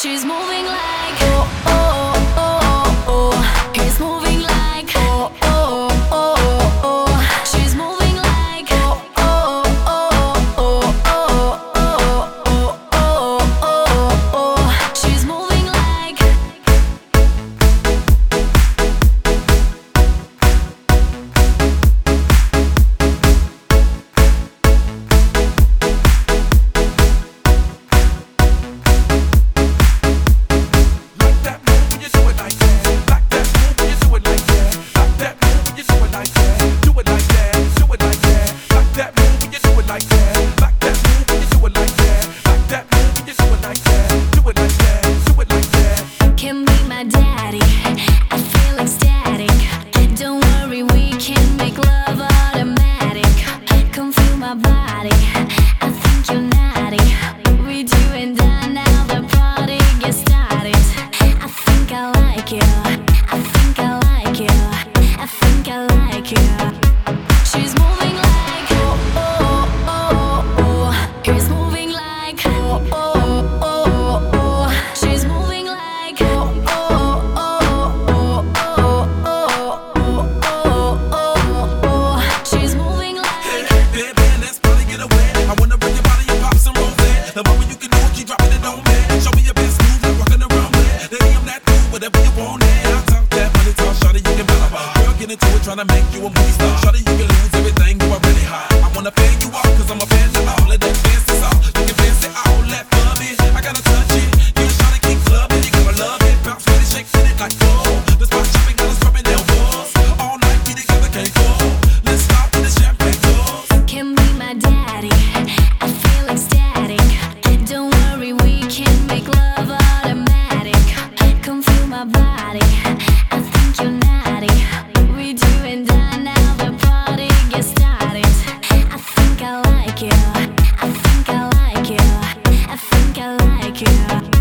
She's moving like. Oh. like that. there, talk. Girl, get into it, tryna make you a movie star. Shawty, you can lose everything, you are really hot. I wanna pay you off, cause I'm a fan of all of that I think you're naughty. We do and die now. The party gets started. I think I like you. I think I like you. I think I like you.